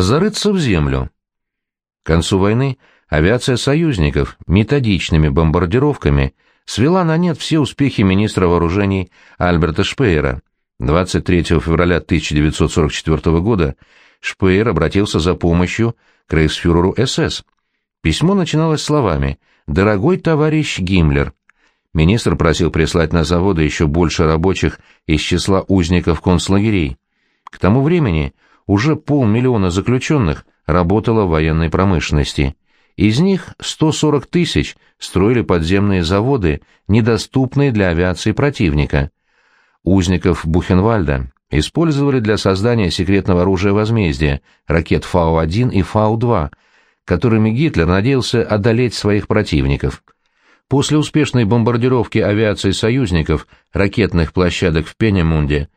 зарыться в землю. К концу войны авиация союзников методичными бомбардировками свела на нет все успехи министра вооружений Альберта Шпеера. 23 февраля 1944 года Шпеер обратился за помощью к рейхсфюреру СС. Письмо начиналось словами «Дорогой товарищ Гиммлер». Министр просил прислать на заводы еще больше рабочих из числа узников концлагерей. К тому времени уже полмиллиона заключенных работало в военной промышленности. Из них 140 тысяч строили подземные заводы, недоступные для авиации противника. Узников Бухенвальда использовали для создания секретного оружия возмездия, ракет Фау-1 и Фау-2, которыми Гитлер надеялся одолеть своих противников. После успешной бомбардировки авиации союзников ракетных площадок в Пенемунде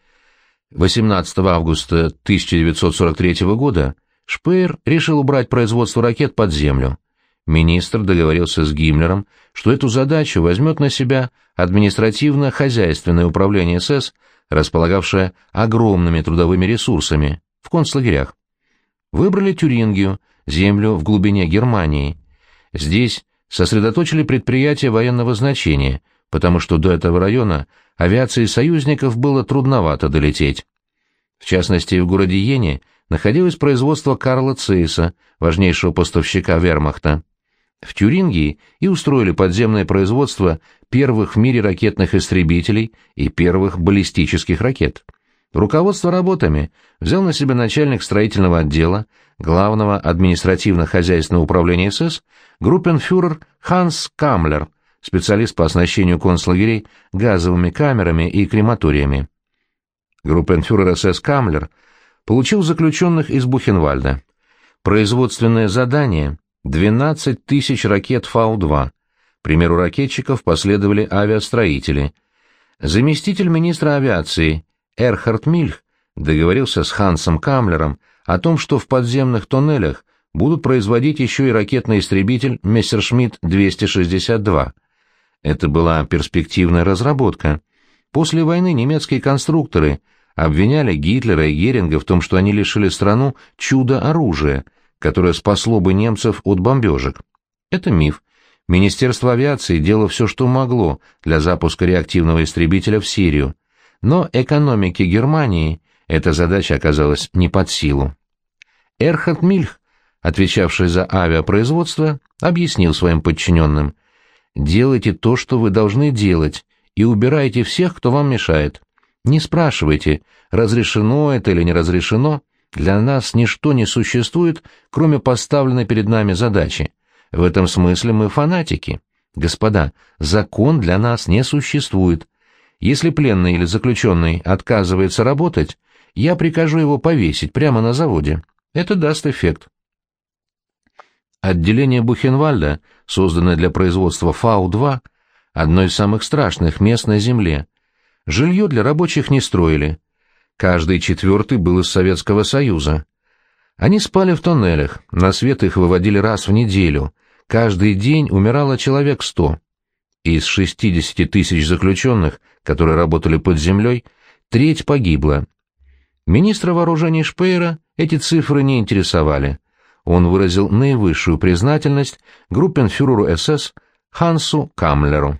18 августа 1943 года Шпеер решил убрать производство ракет под землю. Министр договорился с Гиммлером, что эту задачу возьмет на себя административно-хозяйственное управление СС, располагавшее огромными трудовыми ресурсами в концлагерях. Выбрали Тюрингию, землю в глубине Германии. Здесь сосредоточили предприятия военного значения, потому что до этого района авиации союзников было трудновато долететь. В частности, в городе Йене находилось производство Карла Цейса, важнейшего поставщика вермахта. В Тюрингии и устроили подземное производство первых в мире ракетных истребителей и первых баллистических ракет. Руководство работами взял на себя начальник строительного отдела, главного административно-хозяйственного управления СС, группенфюрер Ханс Камлер, специалист по оснащению концлагерей газовыми камерами и крематориями. Группенфюрер СС Камлер получил заключенных из Бухенвальда. Производственное задание — 12 тысяч ракет Фау-2. К примеру ракетчиков последовали авиастроители. Заместитель министра авиации Эрхард Мильх договорился с Хансом Камлером о том, что в подземных тоннелях будут производить еще и ракетный истребитель Мессершмитт-262. Это была перспективная разработка. После войны немецкие конструкторы обвиняли Гитлера и Геринга в том, что они лишили страну чудо-оружия, которое спасло бы немцев от бомбежек. Это миф. Министерство авиации делало все, что могло для запуска реактивного истребителя в Сирию, но экономике Германии эта задача оказалась не под силу. Эрхард Мильх, отвечавший за авиапроизводство, объяснил своим подчиненным, «Делайте то, что вы должны делать, и убирайте всех, кто вам мешает. Не спрашивайте, разрешено это или не разрешено, для нас ничто не существует, кроме поставленной перед нами задачи. В этом смысле мы фанатики. Господа, закон для нас не существует. Если пленный или заключенный отказывается работать, я прикажу его повесить прямо на заводе. Это даст эффект. Отделение Бухенвальда, созданное для производства Фау-2, одно из самых страшных мест на Земле. Жилье для рабочих не строили. Каждый четвертый был из Советского Союза. Они спали в тоннелях, на свет их выводили раз в неделю. Каждый день умирало человек сто. Из 60 тысяч заключенных, которые работали под землей, треть погибла. Министра вооружений Шпейера эти цифры не интересовали. Он выразил наивысшую признательность группенфюреру СС Хансу Камлеру.